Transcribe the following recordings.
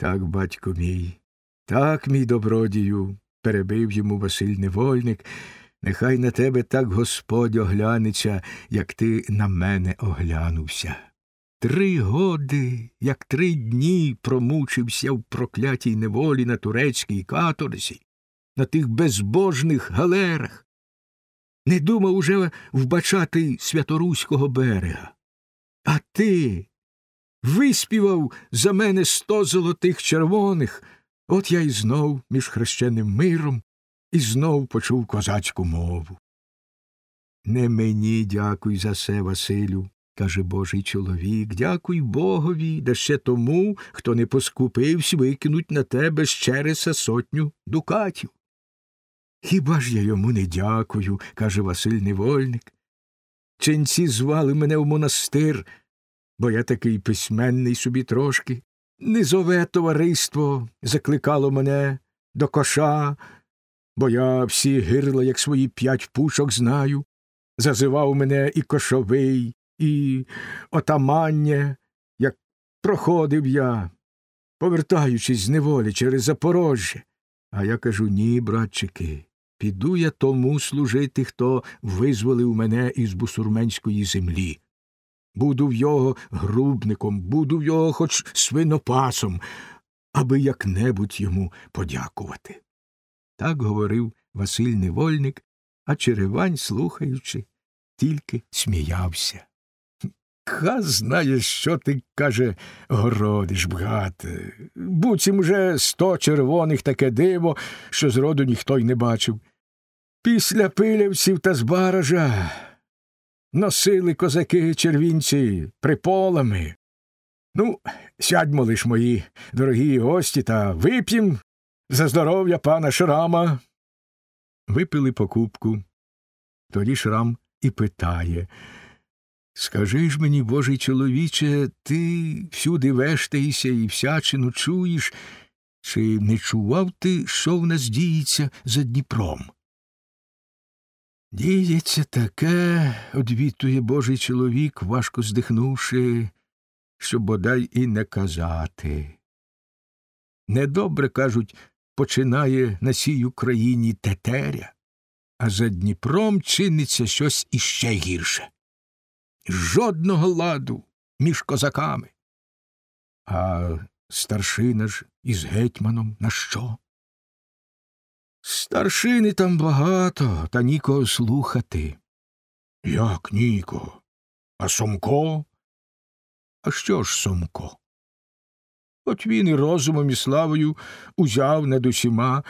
Так, батько мій, так, мій добродію, перебив йому Василь невольник, нехай на тебе так Господь оглянеться, як ти на мене оглянувся. Три годи, як три дні промучився в проклятій неволі на турецькій каторзі, на тих безбожних галерах. Не думав уже вбачати святоруського берега. А ти виспівав за мене сто золотих червоних, от я й знов між хрещеним миром і знов почув козацьку мову. Не мені дякуй за се, Василю, каже божий чоловік, дякуй Богові, да ще тому, хто не поскупився викинуть на тебе з череса сотню дукатів. Хіба ж я йому не дякую, каже Василь Невольник. Ченці звали мене в монастир, бо я такий письменний собі трошки. Низове товариство закликало мене до коша, бо я всі гирла, як свої п'ять пушок знаю. Зазивав мене і кошовий, і отамання, як проходив я, повертаючись з неволі через Запорожжя. А я кажу ні, братчики, піду я тому служити, хто визволив мене із бусурменської землі. Буду в його грубником, буду в його хоч свинопасом, аби як небудь йому подякувати. Так говорив Василь Невольник, а Черевань, слухаючи, тільки сміявся. Ха знає, що ти, каже, городиш, брате. Буцім уже сто червоних таке диво, що зроду ніхто й не бачив. Після пилявців та збаража носили козаки червінці приполами. Ну, сядьмо лиш мої дорогі гості, та вип'єм за здоров'я пана Шрама. Випили покупку. Тоді Шрам і питає Скажи ж мені, божий чоловіче, ти всюди вештаєшся і всячину чуєш, чи не чував ти, що в нас діється за Дніпром? Діється таке, одвітує божий чоловік, важко здихнувши, що бодай і не казати. Недобре, кажуть, починає на сій Україні тетеря, а за Дніпром чиниться щось іще гірше. Жодного ладу між козаками. А старшина ж із гетьманом на що? Старшини там багато, та нікого слухати. Як нікого? А Сомко? А що ж Сомко? От він і розумом і славою узяв над усіма,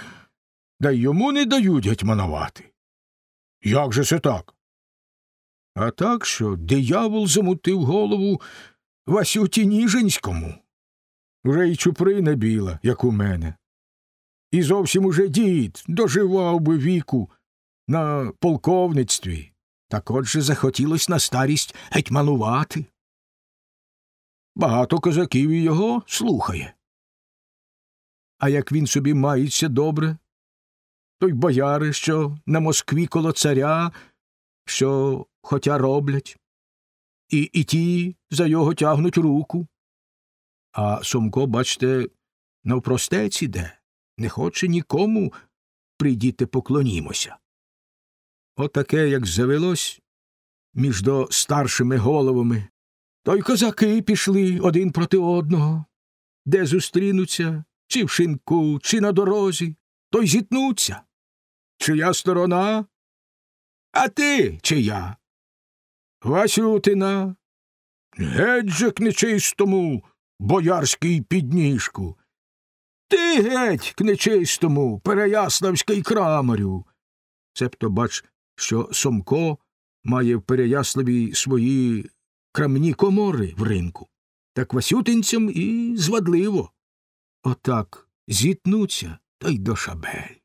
да й йому не дають гетьманувати. Як же це так? А так, що диявол замутив голову Васюті Ніжинському. Вже й чуприна біла, як у мене. І зовсім уже дід доживав би віку на полковництві, так отже захотілось на старість гетьманувати. Багато козаків і його слухає. А як він собі мається добре, то й бояри, що на Москві коло царя, що хотя роблять, і і ті за його тягнуть руку. А Сумко, бачте, навпростець іде, не хоче нікому прийдіти поклонімося. Отаке, як завелось між до старшими головами, то й козаки пішли один проти одного, де зустрінуться, чи в шинку, чи на дорозі, то й зітнуться. Чия сторона? А ти чия? Васютина. Геть же к нечистому, боярський підніжку. Ти геть к нечистому, Переяславський крамарю. Себто бач, що Сомко має в Переяславі свої крамні комори в ринку, так Васютинцям і звадливо. Отак зітнуться та й до шабель.